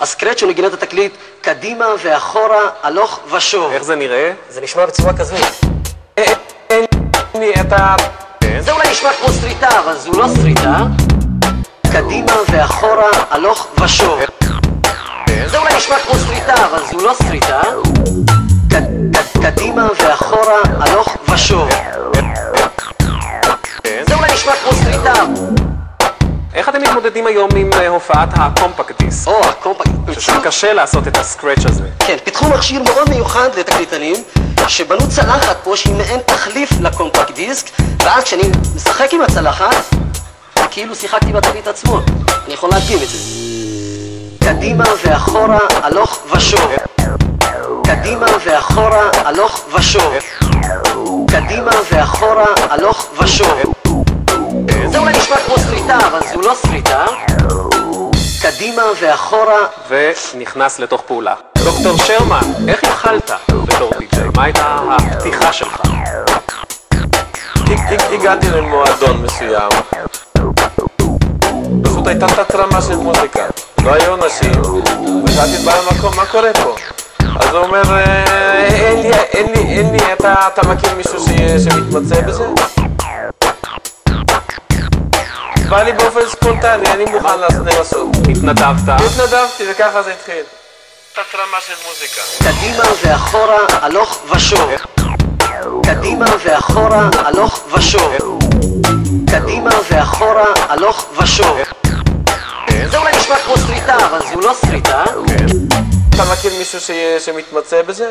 הסקרץ' הוא נגינת התקליט קדימה ואחורה, הלוך ושוב. איך זה נראה? זה נשמע בצורה כזו. אין לי את ה... כן. זה אולי נשמע כמו סריטה, אבל זו לא סריטה. קדימה ואחורה, הלוך ושוב. כן. זה אולי נשמע כמו סריטה, אבל זו לא סריטה. קדימה ואחורה, הלוך ושוב. כן. זה אולי נשמע כמו סריטה. איך אתם מתמודדים היום עם אה, הופעת הקומפקט דיסק? או, הקומפקט. שזה קשה לעשות את הסקרץ' הזה. כן, פיתחו מכשיר מאוד מיוחד לתקליטנים, שבנו צלחת פה שהיא מעין תחליף לקומפקט דיסק, ואז כשאני משחק עם הצלחת, כאילו שיחקתי בתקליט עצמו. אני יכול להדגים את זה. קדימה ואחורה, הלוך ושוב. קדימה ואחורה, הלוך ושוב. קדימה ואחורה, הלוך ושוב. זה אולי נשמע כמו סריטה, אבל. ואחורה, ונכנס לתוך פעולה. דוקטור שרמן, איך התחלת בתור די.ג'יי? מה הייתה הפתיחה שלך? הגעתי למועדון מסוים, פשוט הייתה תת-רמה של מוזיקה, לא היו אנשים, ושאלתי את בעל המקום, מה קורה פה? אז הוא אומר, "אה, אין לי, אין לי, אין לי, אתה, מכיר מישהו שמתמצא בזה? בא לי באופן ספונטני, אני מוכן לעשות- לנסות. התנדבת? התנדבתי וככה זה התחיל. תת-רמה של מוזיקה. קדימה ואחורה, הלוך ושוב. קדימה ואחורה, הלוך ושוב. קדימה ואחורה, הלוך ושוב. זה אולי נשמע כמו סריטה, אבל זו לא סריטה. אתה מכיר מישהו ש- שמתמצא בזה?